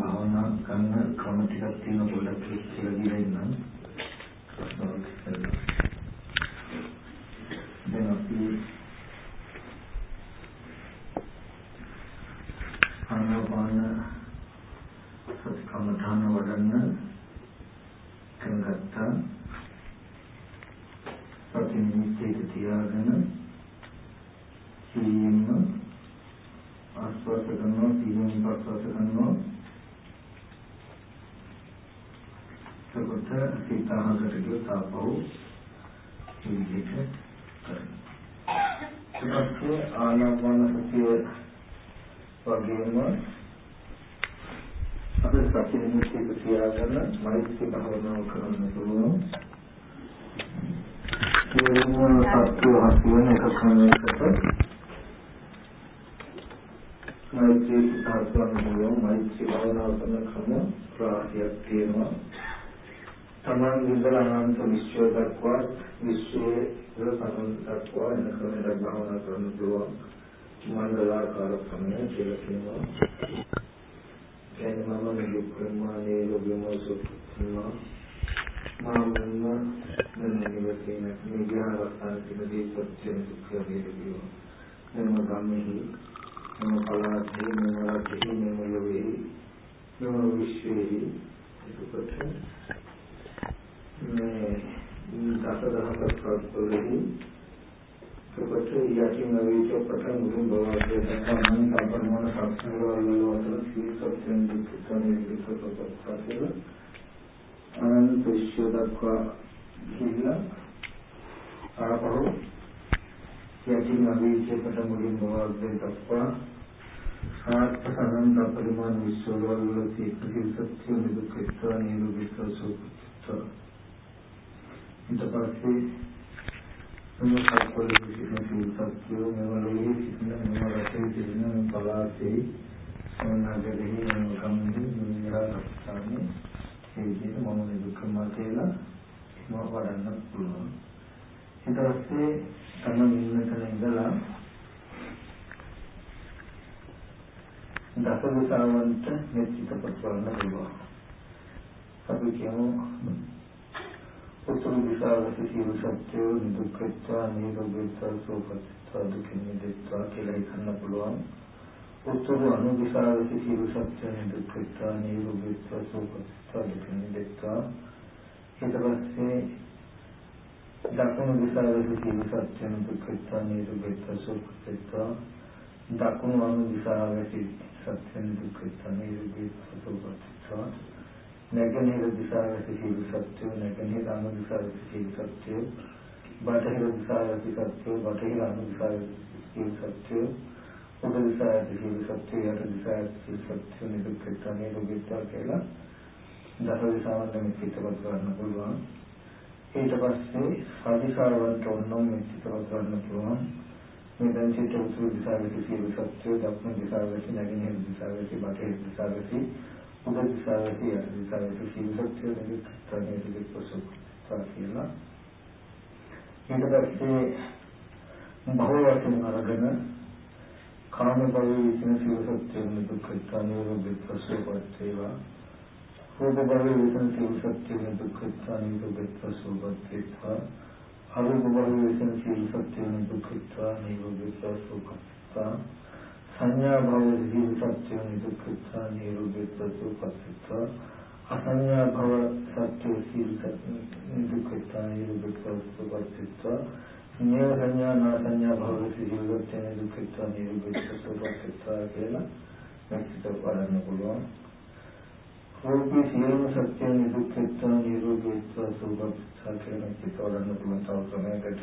භාවනා කරන ක්‍රම ටිකක් තියෙන පොඩ්ඩක් කියලා දීලා ඉන්නම්. දැන් අපි ආනාපාන සති කමඨාන වඩන්න කරගත්තා. සති නිමිත්තේ තියාගෙන සීයෙන්ම ආස්වාද කරනවා සීයෙන් ප්‍රසවාස කරනවා සකොට සීතාහකට ගිය තාපව විදිහට කරනවා ඊපස්සේ ආනාපාන සතිය වගේම අපේ සතිය නිමිති තියාගෙන මෛත්‍රී භාවනාව කරන්න පුළුවන් සියලුම සත්‍ය හසුවන එක ක්‍රමයකට මෛත්‍රී සාර්ථකවම පුළුවන් මෛත්‍රී භාවනාව කරන ක්‍රම රාශියක් තියෙනවා. තමන් විඳලා අනන්ත විශ්වය දක්වා විශ්වයේ සමන් දක්වා එන ක්‍රමයක් භාවනා කරන්න පුළුවන්. මණ්ඩලාකාර ක්‍රමය කියලා කියනවා. එන්නේ මම මේ ප්‍රමාණයේ ලෝභයමසුත්නවා. මාමන්න මෙන්න මේ ග්‍රහවස්තන කිනදී සත්‍ය දුක්ඛ වේදිකෝ. එන්න ගම්මේ මෙම පලාතේ මෙම රටේ මෙම ලෝකේ මෙම විශ්වයේ එතකොට මේ දසදහසක් ප්‍රස්තුලෙහි එතකොට යකින් අවීච පටන් මුලින් බවාගේ දක්වන සම්පූර්ණ සත්‍යවල වල සී සත්‍යයෙන් දුක්ඛයෙන් විකල්පපත් අනන්ත විශ්ව දක්වා ගිහිලා ආපහු යකින් අවීච පටන් මුලින් බවාගේ දක්වා ආත්මසනන්ත පරිමාණ විශ්වවල තියෙන සත්‍ය නිදුක්ඛ නිරුද්ධ සෝපිත ඊට පස්සේ මේ සත්වල සිටින සත්‍ය මෙවලේ සිටින මෙව රටේ සිටින පලාතේ සෝනාගරේ යන කම්දි නිරාසස්ථානේ ඒ විදිහට මම නිදුක්ඛ මාතේලා මම වඩන්න පුළුවන් ඊට පස්සේ තම ඉන්න තැන ඉඳලා දස දිශාවන්ට මේ චිත්තපත් වලන පුළුවන්. අපි කියමු උතුරු දිශාවට සියලු සත්‍යෝ දුක්ඛත්වා නිරෝධත්වා සෝපත්වා දුකින් මිදෙත්වා කියලා හිතන්න පුළුවන්. උතුරු අනු දිශාවට සියලු සත්‍යෝ දුක්ඛත්වා නිරෝධත්වා සෝපත්වා දුකින් මිදෙත්වා. ඊට පස්සේ දකුණු දිශාවට සියලු සත්‍යෝ දුක්ඛත්වා නිරෝධත්වා සෝපත්වා දකුණු අනු දිශාවට සත්‍යන දුක්ඛ සමේරුගේ සතුපත්වා නැගණිර දිශාවට සියලු සත්‍ය නැගණිර අනු දිශාවට සියලු සත්‍ය බටහිර දිශාවට සත්‍ය බටහිර අනු දිශාවට සියලු සත්‍ය උද දිශාවට සියලු සත්‍ය යට දිශාවට සියලු සත්‍ය නිදුක්ඛ සමේරුගේ කියලා දස දිශාවන් මේ පිටපත් කරන්න පුළුවන්. ඊට පස්සේ සදිශාවන්ට ඔන්නම් මේ පිටපත් කරන්න පුළුවන්. මේ දැන් සිට උතුරු දිශාවේ සියලු සත්‍යය දක්ෂිණ දිශාවේ නැගෙනහිර දිශාවේ බටහිර දිශාවේ උද දිශාවේ යට දිශාවේ සියලු සත්‍යය නිරුක්තනේ පිළිපොසක් කියලා ඊට පස්සේ බහුවචන අරගෙන කාම භවයේ විසින සියලු සත්‍යය නිරුක්තනේ රූපපසෝපත් වේවා. රූප භවයේ විසින සියලු සත්‍යය නිරුක්තනේ රූපපසෝපත් වේවා. අරුණ භවයේ විසින සීල සත්‍යන දුක්ඛත්වා නිරෝධත්වා සුඛත්වා සංඥා භවයේ සීල සත්‍යන දුක්ඛත්වා නිරෝධත්වා සුඛත්වා අසංඥා භව සත්‍ය සීල සත්‍යන දුක්ඛත්වා නිරෝධත්වා සුඛත්වා ඤය සංඥා නා සංඥා භව සීල සත්‍යන දුක්ඛත්වා නිරෝධත්වා සුඛත්වා කියලා මෙච්චර බලන්න පුළුවන්. රූපී සියලුම සත්‍යයන් දුක්ඛත්වා නිරෝධීත්වා සෝපත්තා කියන චිතවලන්න පුළුවන් තව ක්‍රමයකට.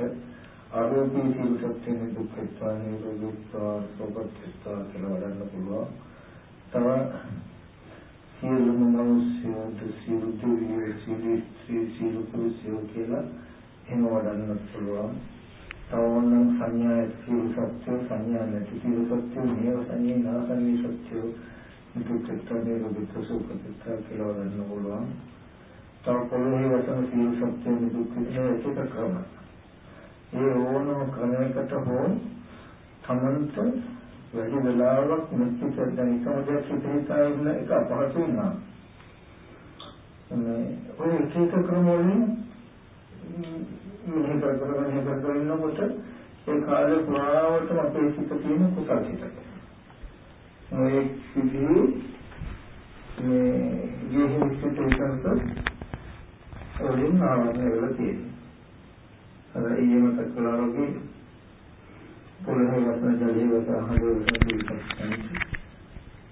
ආරෝපී සියලු සත්‍යයන් දුක්ඛත්වා නිරෝධීත්වා සෝපත්තා කියලා වඩන්න පුළුවන් තව සියලුම මනුෂ්‍යයෝ සියලු දෙවියෝ සියලු ස්ත්‍රී සියලු පුරුෂයෝ කියලා එහෙම වඩන්න පුළුවන් තවනම් සංඥා සියලු සත්‍ය සංඥා නැති සියලු සත්‍ය නියම සංඥා නාසන්නේ සත්‍යෝ දුක්ඛත්වයේ දුක්ඛ සුඛත්ව කියලා ගන්න පුළුවන්. තව පොළොවේ වසන සීල සත්‍යයේ දුක්ඛයේ එක ක්‍රම. ඒ ඕනම ක්‍රමයකට හෝ තමන්ට වැඩි වෙලාවක් මෙච්චර දැන් එකම දෙයක් හිතා ඉන්න එක අපහසු වෙනවා. මේ ඔය එක එක ක්‍රම වලින් මෙහෙ කර කර මෙහෙ කර කර ඉන්නකොට ඒ කාලේ පුරාවටම අපේ සිත තියෙන කුසල් සිතක. මේ සිද්ධි මේ ජීවිත සිතේකට වලින් ආවරණය වෙලා තියෙනවා. අර ඊයේම කළා වගේ පොළොවේ වසන ජලයේ වස අහසේ වසන පිළිපස්සන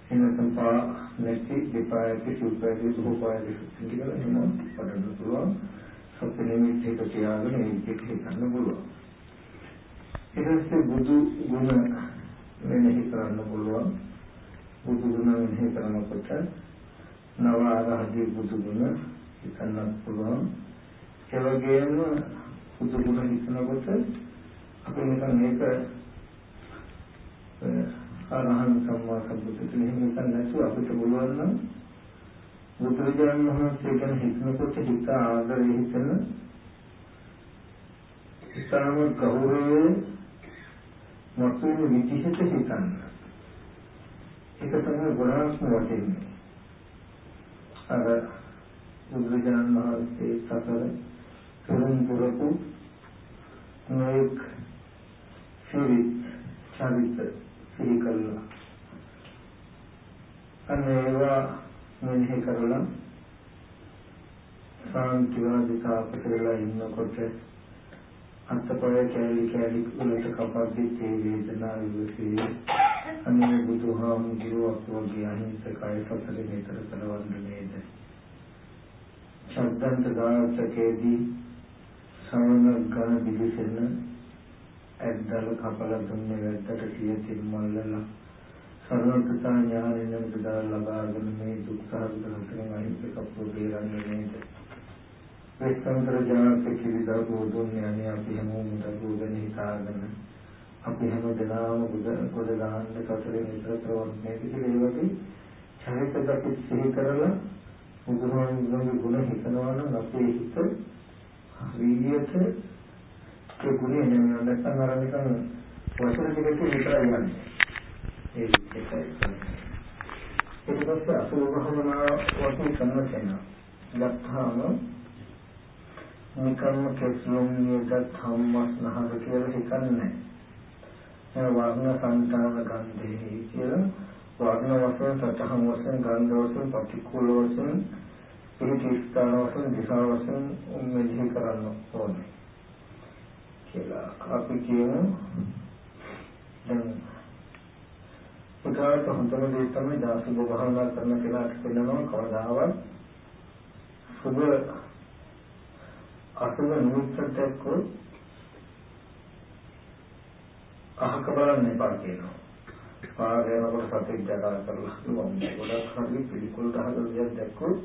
එන සම්පා නැති දෙපායක සුපයක සුපයක සිටිකල එන පඩන පුළුවන් සත්‍ය නිමිති එක තියාගෙන ඒ විදිහට හිතන්න පුළුවන්. ඊට පස්සේ බුදු ගුණ මෙනෙහි කරන්න පුළුවන්. බුදු ගුණ මෙනෙහි කරනකොට නව ආරහදී බුදු ගුණ හිතන්නත් පුළුවන්. ඒ වගේම බුදු ගුණ හිතනකොට අපි නිකන් මේක අරහන් සම්මා සම්බුද්ධ කෙනෙක් නිකන් නැතුව අපිට පුළුවන් නම් බුදුරජාණන් වහන්සේ ගැන හිතනකොට හිත ආදරේ හිතන ඉතාම ගෞරවයේ මතුවෙන විදිහට හිතන්න. ඒක තමයි ගොඩාක්ම වටින්නේ. අර බුදුරජාණන් වහන්සේ සතර පෙරම් පුරපු නොඑක් සිරිත් චරිත සිහි කළා. අනේ ඒවා මෙනෙහි කරලා සාන්තිවාදිකා අපිටලා ඉන්නකොට අත්පය කැලි කැලි වලට කපද්දී තේ වේදනා විවසේ අනේ බුදුහාමුදුරුවෝ වගේ අහිංසකයි සතර මෙතර කරවන්න නේද ශබ්දන්ත දාසකේදී සමන ගණ දිවිසෙන ඇද්දල කපල දුන්නේ වැද්දට සියතින් මල්ලලා සර්වඥතා ඥානෙන් උදා ලබාගෙන මේ දුක් සහගත රසයෙන් අහිංසක ප්‍රෝපේරන්නේ නේද? වෙස්සන්තර ජානක කිවිදා බෝධුන් යන්නේ අපි හැමෝම දරුවගෙන හිතාගෙන අපි හැම දෙනාම බුද පොද ගන්න සතරේ විතර ප්‍රවර්තනය කියලා. ඒ වගේ චරිත අපි සිහි කරලා බුදුහාමුදුරන්ගේ ගුණ හිතනවා නම් අපේ හිත හරියට ඒ ගුණය නෙමෙයි නැත්නම් අර නිකන් වචන ටිකක් විතරයි යන්නේ. ඒ එකයි. ඊට පස්සේ අසුභ භවනා වශයෙන් සම්මතන. ගත්තාම නිකම්ම කෙස්ලොම් නියත ධම්මස් නහර කියලා හිතන්නේ. ඒ වර්ණ සංතාන ගන්ධේ කියලා වර්ණ වශයෙන් සතහන් වශයෙන් ගන්ධ වශයෙන් පටික්කුල වශයෙන් පිළිති ස්ථාන වශයෙන් දිශා වශයෙන් මෙහි කරන්න ඕනේ කියලා අපි කියමු. දැන් උදාහරණ හොඳම දේ තමයි දාසුබ භාවනා කරන කෙනාට වෙනවා කවදාවත්. සුබ අසුබ නිමිත්තක් එක්ක අහක බලන්න එපා කියනවා. පාර යනකොට සතෙක් ජඩා කරලා මම ගොඩක් හරි පිළිකුල් ගහලා දෙයක් දැක්කොත්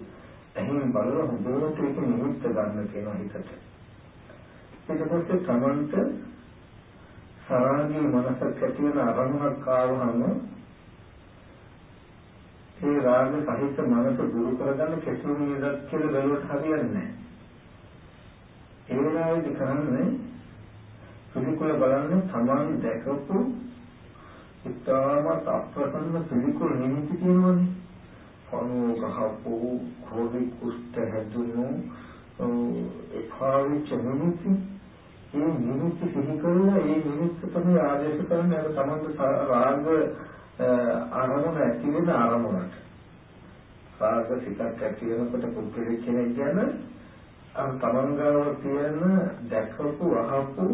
එහෙන් බලලා හොඳට ඒක නිමිත්ත ගන්න කියන හිතට. ඊට පස්සේ තමන්ට සරාගී මනසක් ඇති වෙන අරමුණක් ආවහම ඒ රාග සහිත මනස දුරු කරගන්න කෙසුම් නිදක් කියලා බැලුවට හරියන්නේ නැහැ. ඒ වෙලාවේදී කරන්නේ පිළිකුල බලන්න තමන් දැකපු ඉතාමත් අප්‍රසන්න පිළිකුල් නිමිති තියෙනවානේ. පණුව ගහපු කෝවි කුෂ්ඨ හැදුණු එපාවිච්ච නිමිති ඒ නිමිති සිහි කරලා ඒ නිමිති තමයි ආදේශ කරන්නේ අර තමන්ගේ රාග අරමුණ ඇති වෙන අරමුණට. රාග සිතක් ඇති වෙනකොට පුද්ගලික කෙනෙක් ගැන අර තමන්ගාව තියෙන දැකපු අහපු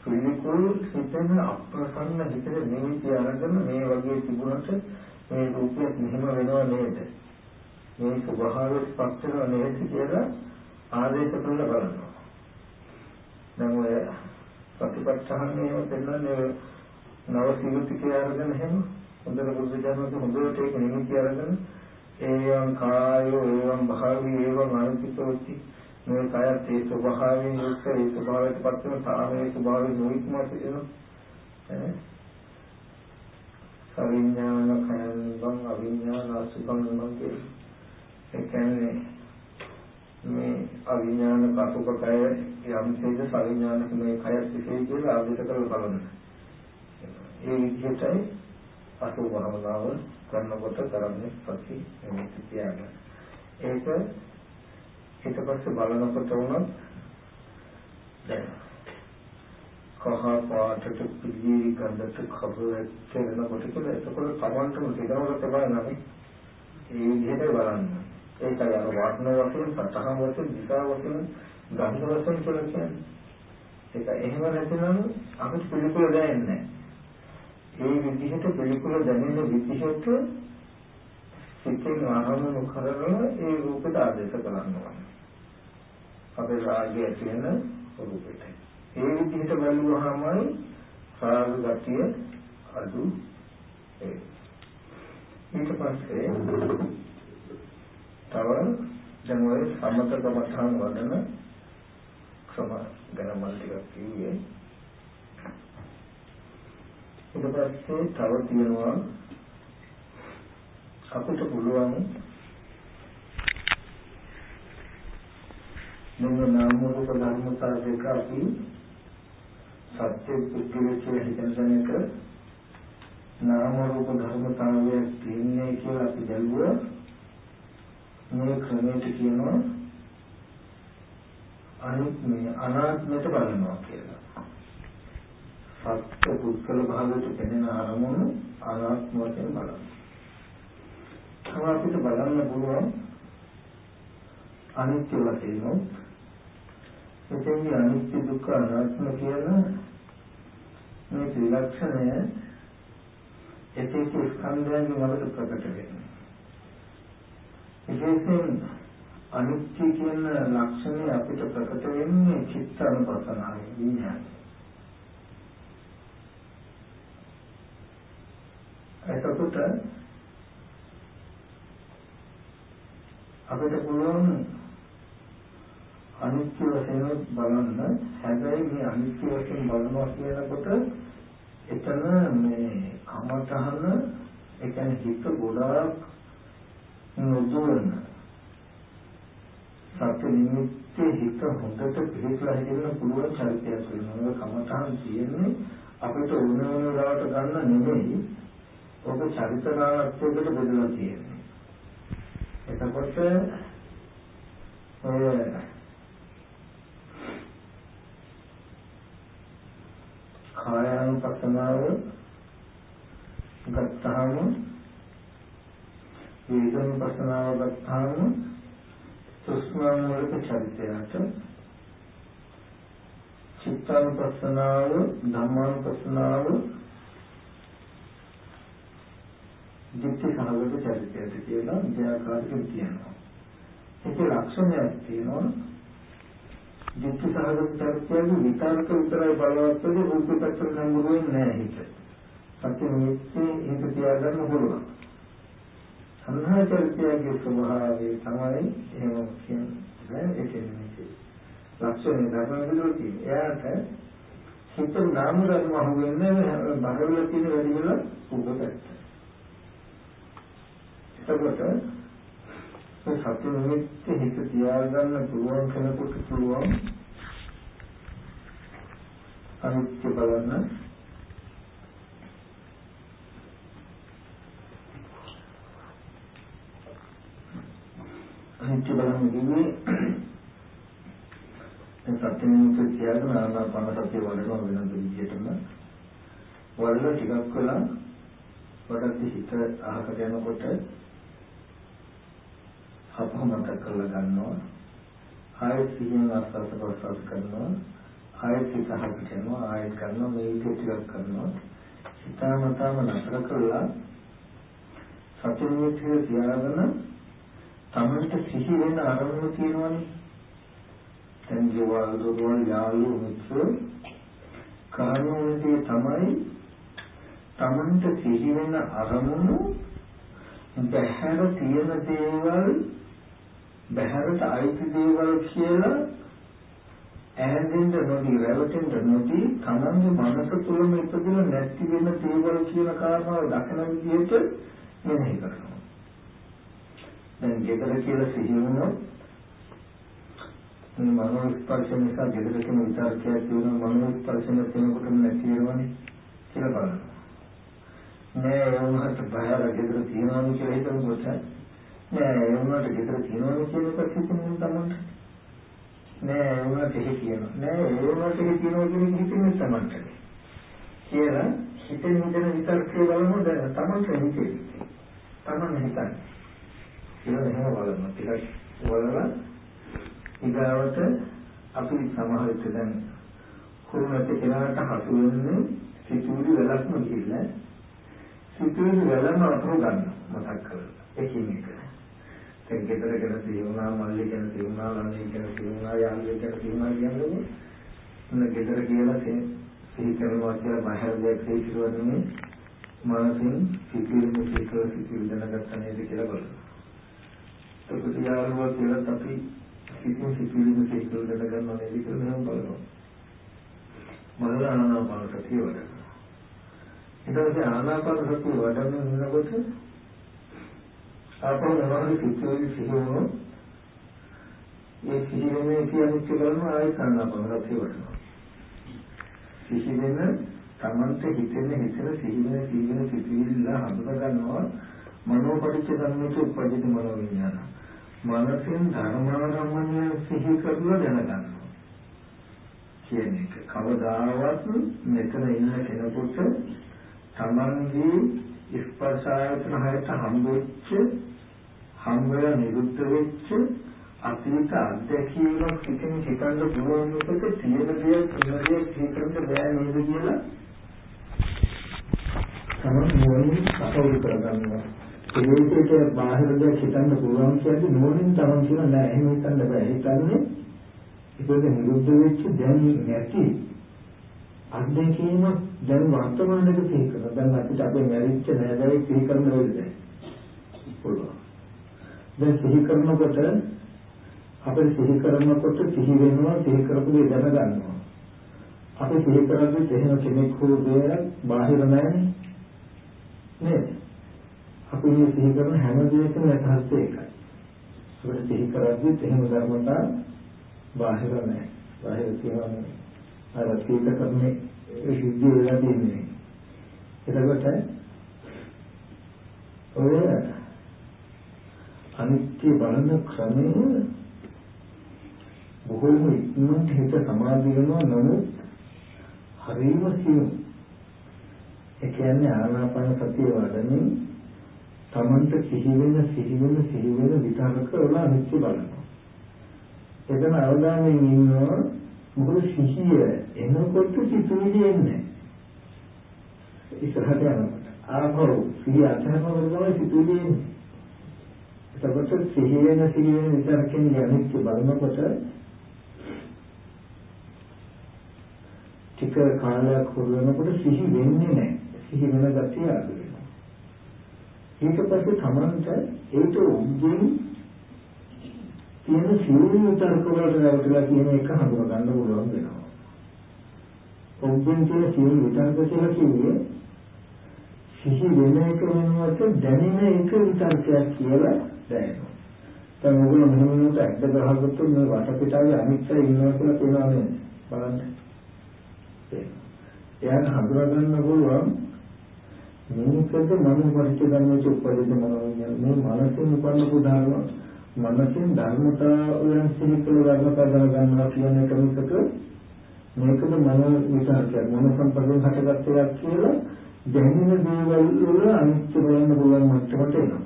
පිළිකුල් හිතෙන අප්‍රසන්න හිතේ නිමිති අරගෙන මේ වගේ තිබුණට මේ රූපයක් මෙහෙම වෙනව නේද? මේ ස්වභාවයෙන් පත් වෙනව නේද කියලා ආදේශ කරලා බලනවා. දැන් ඔය ප්‍රතිපත්තහන්නේ දෙන්නන්නේ නව සිවිතිකය අරගෙන එහෙම හොඳට බුද්ධ ඥානක හොඳට ඒක නිමිති අරගෙන ඒවං කායෝ ඒවං භාවී ඒවං අනුපිතෝති මේ කයත් ඒ ස්වභාවයෙන් යුක්ත ඒ ස්වභාවයට පත් වෙන තාමේ ස්වභාවයෙන් නොඉක්ම තියෙන ඈ අවිඥාන කයං අවිඥාන අසුභං මගේ ඒ කියන්නේ මේ අවිඥාන කසුක කය යම් තේජ සවිඥානික මේ කය සිටේ කියලා ආදිත කරලා බලන්න. ඒ විදිහටයි අසු භාවනාව කරනකොට කරන්නේ සති නිමිති තියාගන්න. ඒක ඊට පස්සේ බලනකොට උනත් දැන් කහ පාටට පිළිවි ගඳට කබර කෙරෙනකොට කියලා එතකොට තමන්ටම සිතනකොට තමයි නේද? ඒ විදිහට බලන්න. ඒකයි අර වර්ණ වශයෙන්, සතහන් වශයෙන්, දිශා වශයෙන්, ගන්ධ වශයෙන් කියලා කියන්නේ. ඒක එහෙම නැතිනම් අපිට පිළිකුල දැනෙන්නේ නැහැ. ඒ විදිහට පිළිකුල දැනෙන විදිහට සිතේ ආරම්භ කරගෙන ඒ රූපයට ආදේශ කරනවා. අපේ රාගය කියන රූපෙට. ඒ විදිහට බලුවාමයි රාග ගතිය අඩු ඒ. ඊට පස්සේ තව දැන් ඔය සමතකම තහන් වඩන ක්‍රම ගැන මම ටිකක් කිව්වේ. ඊට පස්සේ තව තියෙනවා අපිට පුළුවන් මෙන්න නාම රූප ධර්මතා දෙක අපි සත්‍ය පුද්ගලයේ හිතන එක නාම රූප ධර්මතාවය තියෙන්නේ කියලා අපි දැල්ුවා මේ ක්‍රමයට කියනවා අනිත් මේ අනාත්මයට බලනවා කියලා. සත්‍ය පුද්ගල භාවයට පෙනෙන අරමුණු අනාත්ම වශයෙන් බලනවා. තව අපිට බලන්න පුළුවන් අනිත්‍ය වශයෙන් එතෙන්දී අනිත්‍ය දුක්ඛ අනාත්ම කියන මේ ත්‍රිලක්ෂණය එක එක ස්කන්ධයන්ගෙන් අපිට ප්‍රකට වෙනවා. විශේෂයෙන් අනිත්‍ය කියන ලක්ෂණය අපිට ප්‍රකට වෙන්නේ චිත්ත අනුපස්සනාවේ විඥානය. එතකොට අපිට පුළුවන් අනිත්‍ය වශයෙන් බලන්න හැබැයි මේ අනිත්‍ය වශයෙන් බලනවා කියනකොට එතන මේ කමතහන ඒ කියන්නේ හිත ගොඩාක් නොදොන සත්‍ය නිමිත්තේ හිත හොඳට පිළිපලා හිටින්න පුළුවන් චරිතයක් වෙනවා. ඒක කමතහන් කියන්නේ අපිට ඕන ඕන වෙලාවට ගන්න නෙමෙයි. ඔබ චරිතනාත්මකට බෙදලා තියෙන්නේ. එතකොට ඔය කායානුපස්සනාව ගත්තාම වේදනුපස්සනාව ගත්තාම සුස්මාන වලක චරිතයට චිත්තානුපස්සනාව ධම්මානුපස්සනාව දිට්ඨි සහගත චරිතයට කියලා දෙආකාරයකින් කියනවා. ඒකේ ලක්ෂණයක් තියෙනවා දිට්ඨි සහගත චරිතයේ විතරක විතරයි බලවත් වෙන්නේ රූප පැත්තට නඟුරු වෙන්නේ නැහැ හිත. සත්‍ය නිත්‍ය හිත තියාගන්න පුළුවන්. සංහා චරිතයේ ස්වභාවය තමයි එහෙම කියන්නේ ඒ කියන්නේ ලක්ෂණ ධර්මවල තියෙන. එයාට හිත නාම ධර්ම අහුවෙන්නේ බරවල තියෙන වැඩි වෙලා උපපැත්ත. එතකොට මේ සත්‍ය නිමිත්ත හිත තියාගන්න පුළුවන් කෙනෙකුට පුළුවන් අනිත්‍ය බලන්න. අනිත්‍ය බලන්න කිව්වේ දැන් සත්‍ය නිමිත්ත තියාගෙන ආනාපාන සතිය වඩනවා වෙනද විදිහටම. වඩලා ටිකක් වෙලා වඩත් හිත අහකට යනකොට අපහමත කරලා ගන්නවා. ආයෙත් සිහින ආස්වාද ප්‍රසවාස කරනවා. ආයෙත් හිත අහකට යනවා ආයෙත් කරනවා. මේ විදිහට ටිකක් කරනවා. හිතාමතාම නතර කරලා සත්‍ය නිමිත්ත තියාගෙන තමන්ට සිහි වෙන අරමුණු තියෙනවනේ. දැන් ජීවල් දොරවල් යාළු මිත්‍ර කාරණෝන්දී තමයි තමන්ට සිහි වෙන අරමුණු බහැර තියෙන දේවල් බහැරට අයිති දේවල් කියලා ඈඳින්න නොදී රැවටෙන්න නොදී තමන්ගේ මනස තුළම ඉපදෙන නැති වෙන දේවල් කියන කාරණාව දකින විදිහට මෙනෙහි කරනවා. දැන් ගෙදර කියලා සිහි වුණොත් මේ මනෝ ස්පර්ශ නිසා ගෙදර කියන විචාරකයක් තියෙනවා මනෝ ස්පර්ශ නැතිනකොටම නැති වෙනවනේ කියලා බලනවා. නෑ ඒ වුණාට බයලා ගෙදර තියනවනේ කියලා හිතනකොට නෑ ඒ වුණාට ගෙදර තියනවනේ කියන එක හිතන්නේ තමයි. නෑ ඒ වුණාට එහෙ කියනවා. නෑ ඒ වුණාට එහෙ කියනවා කියන එක හිතන්නේ තමයි. කියලා හිතෙන් හිතන විතර්කේ බලමු දැන් තමයි හිතෙන්නේ. තමයි හිතන්නේ. කියලා එහෙම බලමු. ටිකක් බලලා ඊගාවට අපි සමහර විට දැන් කුරුණට කෙනාට හසු වෙන්නේ සිතුවිලි වැලක්ම කියලා සිතුවිලි වැලම අතුරු ගන්න මතක් කරලා එකින් එක දැන් ගෙදර ගැන සියුණා මල්ලි ගැන සියුණා ළමයි ගැන සියුණා යාළුවෙක් ගැන සියුණා කියන්නේ මොන ගෙදර කියලා සිහි කරනවා කියලා බාහිර දෙයක් සිහි කරන්නේ මනසින් සිතුවිලි සිතුවිලි සිතුවිලි දැනගත්ත නේද කියලා බලනවා. එතකොට යාළුවා කියලා අපි සිතින් සිතුවිලි සිහි කරලා දැනගන්නවා නේද කියලා මම බලනවා. බලලා ආනාපාන සතිය වඩනවා. ඊට පස්සේ ආනාපාන සතිය වඩන ඉන්නකොට ආපහු මොනවද සිතුවිලි සිහි වුණොත් ඒ සිහි වෙන්නේ කියන්නේ කරනවා ආයෙත් ආනාපාන සතිය වඩනවා සිහි වෙන තමන්ට හිතෙන හිතන සිහි වෙන සිහි වෙන සිතුවිල්ල හඳුනා ගන්නවා මනෝපරිච්ඡ ධර්මයේ උපදිත මනෝ විඥාන මනසෙන් ධර්මාරම්මණය සිහි කරලා දැනගන්නවා. කියන එක. කවදාවත් මෙතන ඉන්න කෙනෙකුට තමන්ගේ ස්පර්ශ ආයතන හයට හම්බෙච්ච හම්බය නිරුද්ධ වෙච්ච අතීත අත්දැකීමක් පිටින් හිතන්න පුළුවන් එකට තියෙන දෙයක් ඉන්නදී හිතන්න බෑ නේද කියලා තමන් මොනින් අපවුල් කරගන්නවා ඒකේට බාහිර දෙයක් හිතන්න පුළුවන් කියන්නේ නෝනින් තමන් කියන නෑ එහෙම හිතන්න බෑ හිතන්නේ ඒකද නිරුද්ධ වෙච්ච දැන් නැති අත්දැකීම දැන් වර්තමානයේ සිහි කරනවා. දැන් අපිට අපේ මැරිච්ච නෑදෑයෙක් සිහි කරන්න වෙන්නේ පුළුවන්. දැන් සිහි කරනකොට අපේ සිහි කරනකොට සිහි වෙනවා සිහි කරපු දේ දැනගන්නවා. අපි සිහි කරද්දී එහෙම කෙනෙක් හෝ දෙයක් බාහිර නැහැ නේද? අපි මේ සිහි කරන හැම දෙයකම යථාර්ථය එකයි. අපිට සිහි කරද්දී එහෙම ධර්මතා බාහිර නැහැ. බාහිර තියෙනවා නෙවෙයි. අර සීත කරන්නේ සිද්ධ වෙලා තියෙන්නේ. එතකොට ඔය අනිත්‍ය බලන ක්‍රමය බොහෝම ඉක්මනට හිත සමාධි වෙනවා නමුත් හරිම සියුම්. ඒ කියන්නේ ආනාපාන සතිය වඩමින් තමන්ට සිහි වෙන සිහි වෙන සිහි වෙන විතරක වල අනිත්‍ය බලනවා. එතන අවධානයෙන් ඉන්නවා මොකද සිහිය එනකොට සිතුවිලි එන්නේ ඉස්සරහට යනකොට ආපහු සිහිය අතහැරනකොට තමයි සිතුවිලි එන්නේ එතකොට සිහිය වෙන සිහිය වෙන විතරකින් යන්නේ බලනකොට ටික කාලයක් හොරනකොට සිහි වෙන්නේ නැහැ සිහි වෙන ගතිය අඩු වෙනවා ඊට පස්සේ තමන්ට ඒක උද්දින් තියෙන සියලු විතර්ක වලට නැවතලා කියන එක හඳුනා ගන්න පුළුවන් වෙනවා. ඔබෙන් කියන සියලු විතර්ක කියලා කිව්වේ සිහි වෙන එක වෙනුවට දැනෙන එක විතර්කයක් කියලා දැනෙනවා. දැන් ඔයගොල්ලෝ මෙහෙම වෙනකොට ඇද්ද ගහගත්තොත් මේ වටපිටාවේ අනිත්‍ය ඉන්නවා කියලා කියනවා නේද? බලන්න. එයාට හඳුනා ගන්න පුළුවන් මේකද මනෝ පරිච්ඡේදන්නේ උපදිත මනෝ මේ මනසෙන් උපන්න පුදානවා මනසින් ධර්මතාවයන් සිහිකල ධර්මතාව දැනගන්නවා කියන එක මිසක මේකද මනෝ විචාරය මනෝ සම්පදයෙන් හටගත් එකක් කියලා දැනෙන දේවල් වල අනිත්‍ය බලන්න පුළුවන් මට්ටමට එනවා.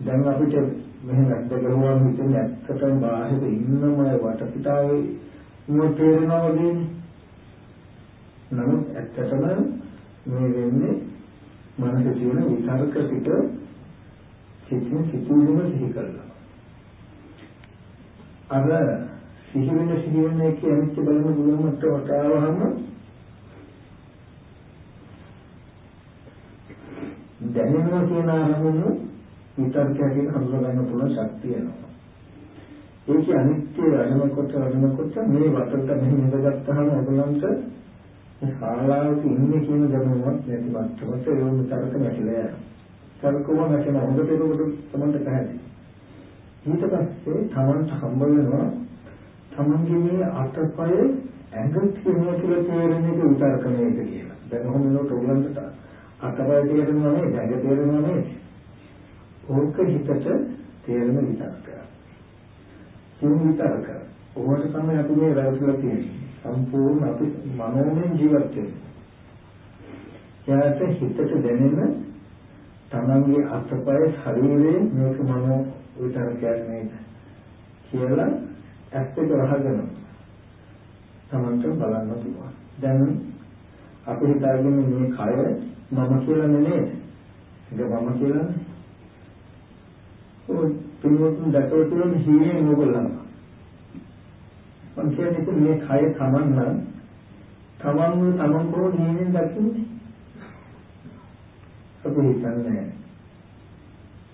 දැන් අපිට මෙහෙම අත්දැකලා හිතන්නේ ඇත්තටම බාහිර ඉන්නම වටපිටාවේ මොන තේරෙනවා වගේනේ. නමුත් ඇත්තටම මේ වෙන්නේ මනසේ තියෙන විචාරක පිට සිතින් සිතුවිලිම සිහි කරලා. අර සිහි වෙන සිහි වෙන එක අනිත්‍ය බලන බුදුමත් වටාවහම දැනෙනවා කියන අරමුණු විතර්කයෙන් හඳුනා ගන්න පුළුවන් ශක්තිය එනවා. ඒක අනිත්‍ය අරමුණකට අරමුණකට මේ වටට මෙහෙම ඉඳගත්තාම ඔයගලන්ට මේ ශාලාවක ඉන්නේ කියන දැනුමක් නැති මට්ටමට ඒ විතරක නැතිලා යනවා. සල්කෝම නැතිව හොඳට ඒකට තමයි පැහැදිලි. ඊට පස්සේ තමන්ට හම්බ වෙනවා තමන්ගේ මේ අතපය ඇඟ කියනවා කියලා තේරෙන එක විතරක නේද කියලා. දැන් ඔහොම නෝ තෝරන්නට අත අතපය තේරෙනවා නේ දැඟ තේරෙනවා නේ ඕක හිතට තේරෙන විතරක සිව් විතරක ඕකට තමයි අපි මේ රැවටිලා තියෙන්නේ සම්පූර්ණ අපි මනෝමය ජීවත් වෙන්නේ එයාට හිතට දැනෙන තමන්ගේ අතපය ශරීරයේ මේක මනෝ විතරකයක් නේද කියලා ඇස් දෙක වහගෙන තමන්ට බලන්න පුළුවන්. දැන් අපි හිතාගෙන මේ කය මම කියලා නෙමෙයි. ඒක මම කියලානේ. ඔය පින්වතුන් දැකලා තියෙන හීනේ මොකලන. මම කියන්නේ මේ කය තමන් නම් තමන්ව තමන් කොහොමද හීනෙන් දකින්නේ? අපි හිතන්නේ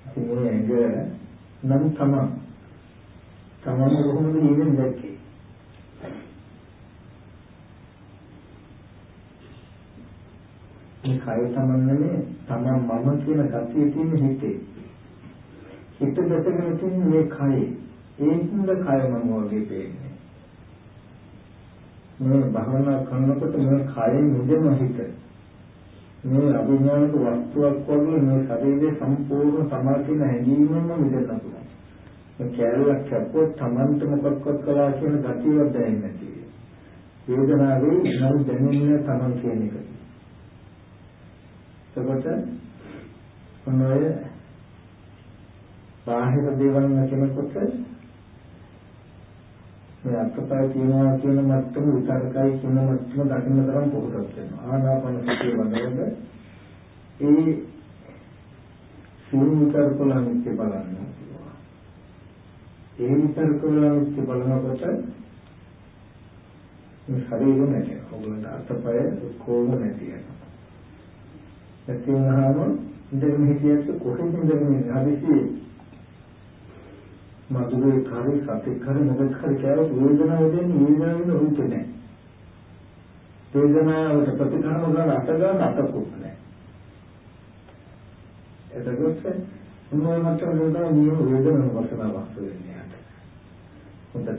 ඉතින් මේ ඇඟ නම් තමන් තමන් කොහොමද හීනෙන් දැක්කේ? මේ කය තමන්නනේ තමන් මම කියන ගතිය තියෙන හිතේ. හිත දැකගෙන තියෙන මේ කය ඒකින්ද කය මම වගේ පේන්නේ. මේ භවනා කරනකොට මේ කයෙන් මුදෙන හිත. මේ අභිඥානික වස්තුවක් වගේ මේ ශරීරයේ සම්පූර්ණ සමාධිය හැඟීමෙන්ම මිදෙන්න පුළුවන්. මේ කැලලක් කැපුවොත් තමන්ට මොකක්වත් කළා කියන ගතියක් දැනෙන්නේ නැති. වේදනාවේ නම් දැනෙන්නේ තමන් කියන එක. එතකොට මොනවාය බාහිර දේවල් නැතිනකොට මේ අත්පය තියනවා කියන මට්ටම විතරකයි කියන මට්ටම දකින්න තරම් පොහොසත් වෙනවා. ආනාපාන සතිය වඩනකොට ඒ සිවුම් විතරකල නිත්‍ය බලන්න ඒ විතරකල නිත්‍ය බලනකොට මේ ශරීරෙ නැති. ඔයගොල්ලන්ට අත්පය කොහොම නැති වෙනවා. නැති වුණාම ඉඳගෙන හිටියත් කොහෙන්ද ඉඳගෙන ඉන්නේ? හදිසියේ මధుරේ කාරේ සතේ කාරේ මොකක් හරි කියලා වේදනාව දෙන්නේ වේදනාවෙන් උන්ට නැහැ. වේදනාවට ප්‍රතිකරම ගන්න අත ගන්න අතකුත් නැහැ. එතකොට මොනවා මත වේදනාව නියම වේදනාව වසනාවක් වෙන්නේ යට හොඳට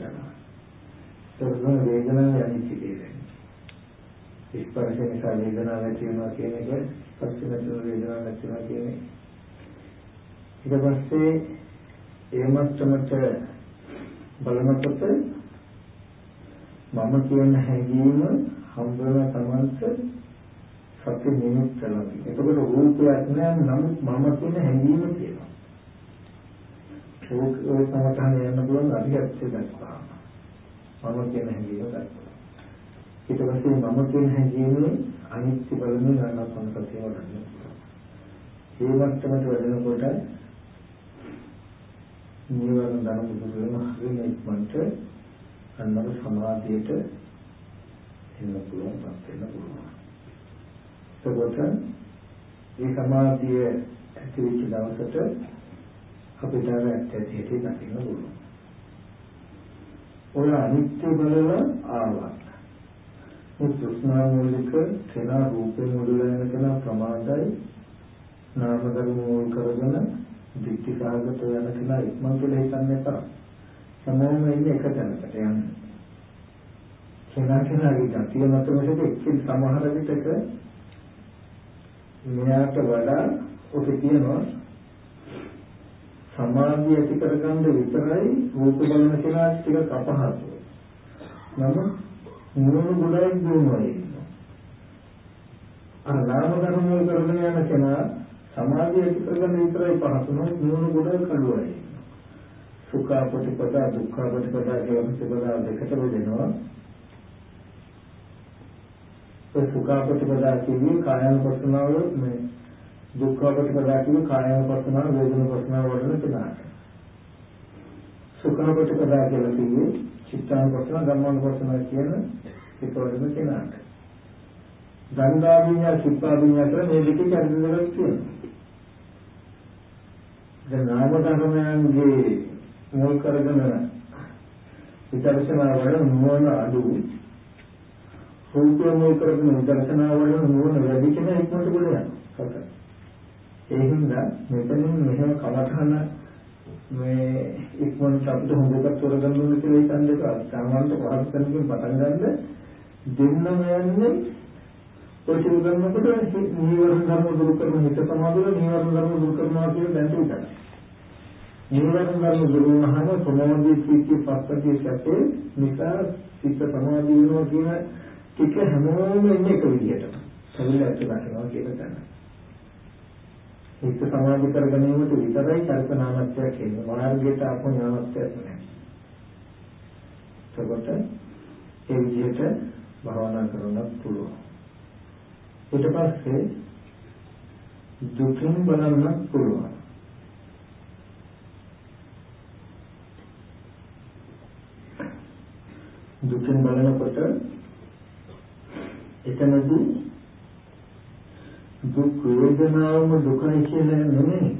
ඒක වේදනාව යන්නේ ඉතිරි ස්පර්ශ නිසා වේදනාවක් ඇති වෙනවා කියන එක පස්සේ නැතුව වේදනාවක් නැති වෙනවා කියන්නේ. ඊට පස්සේ ඒ මට්ටමට බලනකොට මම කියන හැඟීම හම්බ වෙන තමන්ට සත්‍ය නිමිත්ත ලබන. එතකොට රූපයක් නෑ නමුත් මම කියන හැඟීම තියෙනවා. ඒක ඔය සමතහන යන්න පුළුවන් අධිගතය දක්වා. මම කියන හැඟීම දක්වා. ඊට පස්සේ මම කියන හැඟීමේ අනිත්‍ය බලමින් ආනාපාන සතිය වඩන්න. ඒ මට්ටමට වැඩෙනකොට නිවන දන බුදු වෙන හරින ඉක්මනට අන්නර සමාධියට එන්න පුළුවන් පත් වෙන්න පුළුවන්. එතකොට මේ සමාධිය ඇති වෙච්ච දවසට අපිට අර ඇත්තට දකින්න පුළුවන්. ඔය අනිත්‍ය බලලා ආවා. මේ තෘෂ්ණා මූලික කෙනා රූපේ මුදලා යන කෙනා ප්‍රමාදයි නාම ධර්ම මූල කරගෙන දික්ටි සාගත යන කෙනා ඉක්මන් කියලා හිතන්න එපා සමෝම ඉන්නේ එක තැනකට යන්නේ කෙනා කෙනාගේ ගතිය මත මෙතන එක්කෙන සමහර විටක මෙයාට වඩා ඔක කියනවා සමාධිය ඇති කරගන්න විතරයි රූප බලන කෙනා ටික අපහසුයි. නමුත් නුවණ ගොඩක් දිනුවා ඉන්නවා. අර නාම ධර්ම වල කරගෙන යන කෙනා සමාධිය ඇති කරගන්න විතරයි පහසු නමුත් නුවණ ගොඩක් අඩුවයි. සුඛ ප්‍රතිපදා දුක්ඛ ප්‍රතිපදා කියන ප්‍රතිපදා දෙකට බෙදෙනවා. ඒ සුඛ ප්‍රතිපදා කියන්නේ කායන පස්සනාව මේ දුක්ඛ ප්‍රතිපදා කියන්නේ කායන පස්සනාව වේදන පස්සනාව වලන කෙනාට. සුඛ ප්‍රතිපදා කියලා කියන්නේ චිත්තානුපස්සන ධම්මානුපස්සන කියන ඒකවලම කෙනාට. ගංගා විඤ්ඤා සුප්පා විඤ්ඤා කියලා මේ දෙකේ චරිතවල තියෙනවා. දැන් නාම ධර්මයන්ගේ මුල් කරගෙන විදර්ශනා වල නුවණ අඩු රූපය මුල් කරගෙන විදර්ශනා වල නුවණ වැඩි කෙනා ඉක්මනට ගොඩ යනවා. ඒ හින්දා මෙතනින් මෙහෙම කමඨහන මේ ඉක්මනට අපිට හොඳ එකක් තෝරගන්න ඕනේ කියලා හිතන්න එපා. සාමාන්‍ය පහත් තැනකින් පටන් ගන්න දෙන්නම යන්නේ ඔය සිල් ගන්නකොට නීවරණ ධර්ම දුරු කරන හිත සමාධිය නීවරණ ධර්ම දුරු කරනවා කියන දැන් විතරයි. නීවරණ ධර්ම දුරු වුණාම සමාධිය සීතිය පස්සතිය සැපේ නිසා සිත සමාධිය වෙනවා කියන ටික හැමෝම ඉන්නේ එක විදිහටම. සැලෙල ඇත්ත ගන්නවා කියලා තමයි. හිත සමාධි කර ගැනීමට විතරයි කල්පනාමත්‍යයක් එන්නේ. මාර්ගයට ආපු ඥානත්වයක් නැහැ. එතකොට ඒ විදිහට භාවනා කරන්නත් පුළුවන්. ඊට පස්සේ දුකින් බලන්නත් පුළුවන්. දුකින් බලනකොට එතනදී දුක් වේදනාවම දුකයි කියලා නෙමෙයි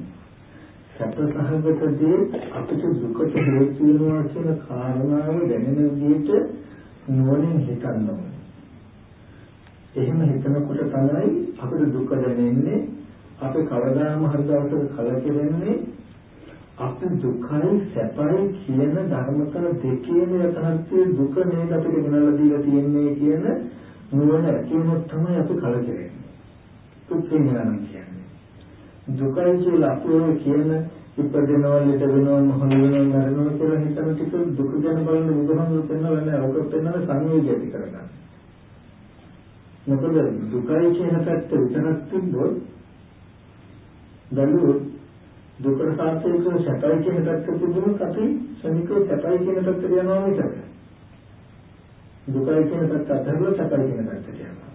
සැප සහගතදී අපිට දුකට හේතු වෙනවා කියන කාරණාව දැනෙන විදිහට නුවණින් හිතන්න ඕනේ. එහෙම හිතනකොට තමයි අපිට දුක දැනෙන්නේ අපි කවදාම හරි දවසක කලකිරෙන්නේ අපි දුකයි සැපයි කියන ධර්මතර දෙකේම යථාර්ථයේ දුක නේද අපිට ගෙනල්ලා දීලා තියෙන්නේ කියන නුවණ ඇති වුණොත් තමයි අපි කලකිරෙන්නේ. දුක්ඛ ඥානය කියන්නේ. දුකයි කියලා අපි කියන ඉපදෙනවා ලෙඩ වෙනවා මොහොන වෙනවා මරනවා කියලා හිතන ටික දුක ගැන බලන බුදුහාමුදුරුවෝ පෙන්වලා නැහැ. ඔක පෙන්වන සංවේගය ඇති කරගන්න. මොකද දුකයි කියන පැත්ත විතරක් තිබ්බොත් බැලුවොත් දුකට සාපේක්ෂව සැපයි කියන පැත්ත තිබුණොත් අපි ශනිකව සැපයි කියන පැත්තට යනවා විතරයි. දුකයි කියන පැත්ත අතහැරලා සැපයි කියන පැත්තට යනවා.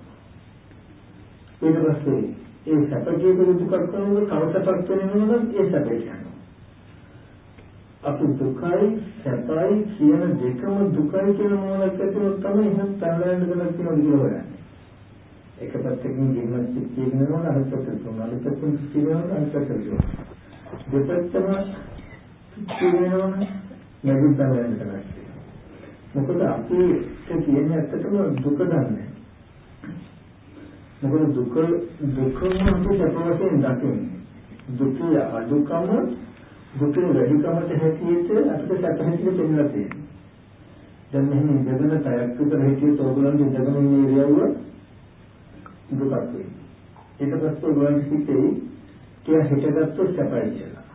ඊට පස්සේ ඒ සැප කියන දුකක් කරනකොට තව සැපක් වෙනවා නම් ඒ සැපේ යනවා. අපි දුකයි සැපයි කියන දෙකම දුකයි කියන මොනක් ඇතුළත තමයි එහෙනම් තනලෙන් ගලක් කියන විදිහ හොයන්නේ. එක පැත්තකින් ගින්නක් කියනවා අනිත් පැත්තට තුන අනිත් පැත්තෙන් කියනවා අනිත් පැත්තට දෙපැත්තම කියනවා නැගින් තනලෙන් ගලක් මොකද අපි කියන්නේ ඇත්තටම දුක දන්නේ. මොකද දුක දුකම අපි සැප වශයෙන් දකින්නේ. දුකේ අදුකම දුකේ වැඩිකමට හැටියට අපිට සැප හැටියට පෙන්නලා තියෙනවා. දැන් මෙහෙම ඉඳගෙන පැයක් විතර හිටියොත් ඕගොල්ලන්ගේ ඉඳගෙන ඉන්න ඉරියව්ව දුකක් වෙයි. ඊට පස්සේ ඔයගොල්ලන් හිතේ කිය හිතගත්තොත් සැපයි කියලා.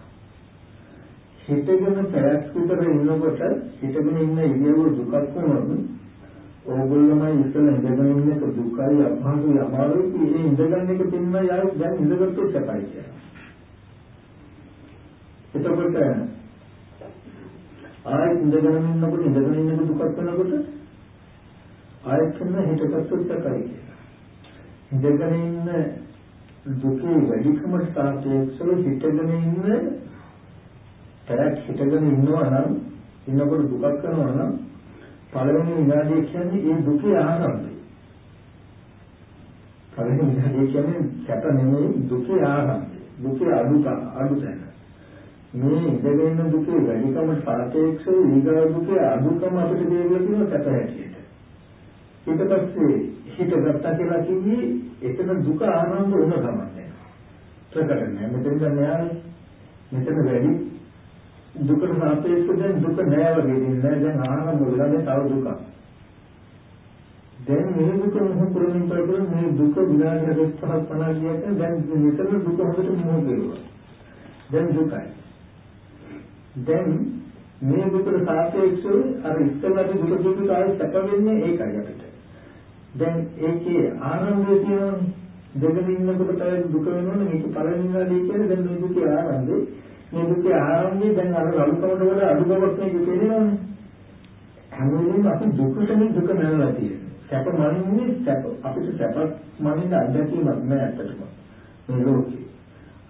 හිතගෙන පැයක් විතර ඉන්නකොට හිතගෙන ඉන්න ඉරියව්ව දුකක් වුණොත් ඕගොල්ලෝමයි ඉස්සෙල්ලා ඉඳගෙන ඉන්න එක දුකයි අපහසුයි අමාරුයි ඒ ඉඳගන්න එක පින්න යායි දැන් ඉඳගත්තොත් සැපයි කියලා. එතකොට ආයෙත් ඉඳගෙන ඉන්නකොට ඉඳගෙන ඉන්නකොට දුකක් වෙනකොට ආයෙත් කරන හිතකස්සොත් සැපයි කියලා. ඉඳගෙන ඉන්න දුකේ වැඩිකමට සාපේක්ෂව හිතගෙන ඉන්න තරක් හිතගෙන ඉන්නවා නම් ඉන්නකොට දුකක් කරනවා නම් පළවෙනි විනාඩිය කියන්නේ ඒ දුකේ ආරම්භය. පළවෙනි විනාඩිය කියන්නේ සැප නෙමෙයි දුකේ ආරම්භය. දුකේ අඩු අඩු තැන. මේ ඉඳගෙන ඉන්න දුකේ වැඩිකම සාපේක්ෂව ඊගා දුකේ අඩුකම අපිට දෙවිලා තියෙන සැප හැටියට. ඊට පස්සේ හිත ගත්තා කියලා කිව්වේ එතන දුක ආරම්භ වුණ ගමන් ප්‍රකට නැහැ. මෙතන දැන් මෙතන වැඩි දුකට සාපේක්ෂව දැන් දුක නෑ වගේ දෙන්නේ දැන් ආරම්භ වෙලා තව දුකක්. දැන් මේ දුක මොහොත පුරමින් කරගෙන මේ දුක විනාඩි 45 50 ගියත් දැන් මෙතන දුක හොඳට මොහොත වෙනවා. දැන් දුකයි. දැන් මේ දුකට සාපේක්ෂව අර ඉස්සෙල්ලා දුක දුක කාලේ සැප වෙන්නේ ඒකයි අපිට. දැන් ඒකේ ආරම්භය තියෙනවනේ. දෙගෙන ඉන්නකොට තමයි දුක වෙනවනේ මේක පළවෙනිවාදී කියන්නේ දැන් මේ දුකේ ආරම්භය. මේ දුකේ ආරම්භය දැන් අර රළුකමට වල අඩු බවක් මේක තේරෙනවනේ. හැම වෙලේම අපි දුකටම දුක නැවලා තියෙනවා. සැප මනින්නේ සැප අපිට සැප මනින්න අත්දැකීමක් නෑ ඇත්තටම. මේ ලෝකේ.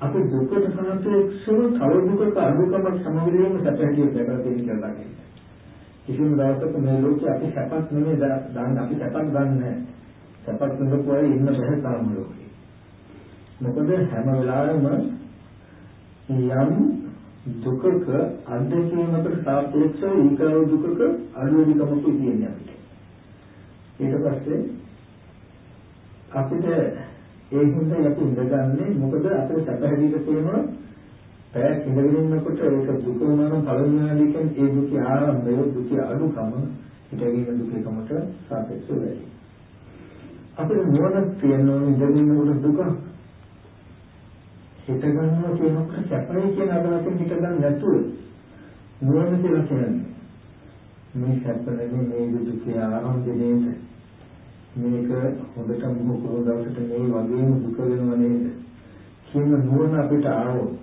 අපි දුකට සාපේක්ෂව තව දුකක අනුකමක් සමගිරීම සැපහැටිය දැකලා තියෙන කියලා දකින්න. කිසිම දවසක මේ ලෝකේ අපි සැපක් නෙමෙයි දාන්න අපි සැපක් ගන්න නැහැ. සැපක් නෙමෙයි ඉන්න බෑ තාම ලෝකේ. මොකද හැම වෙලාවෙම යම් දුකක අධ්‍යක්ෂණයකට සාපේක්ෂව ඊකව දුකක අනුවිකමක් තියෙනවා අපිට. ඊට පස්සේ අපිට ඒ හින්දා අපි ඉඳගන්නේ මොකද අපේ සැප හැදීට තියෙනවා පැයක් ඉඳගෙන ඉන්නකොට ඒක දුක වුණා නම් පළවෙනි වෙලාවේ කියන්නේ ඒ දුකේ ආරම්භය දුකේ අඩුකම හිතගෙන දුකේ කමට සාපේක්ෂව වැඩි. අපිට නුවණක් තියෙනවා ඉඳගෙන ඉන්නකොට දුක? හිත ගන්නවා කියනකොට සැපයි කියන අදහසෙන් හිත ගන්න නැතුව නුවණ කියලා කියන්නේ? මේ සැප නෙමෙයි මේ දුකේ ආරම්භය නේද? මේක හොඳට මුහුකුරු දවසට මේ වගේම දුක වෙනව නේද? කියන නුවණ අපිට ආවොත්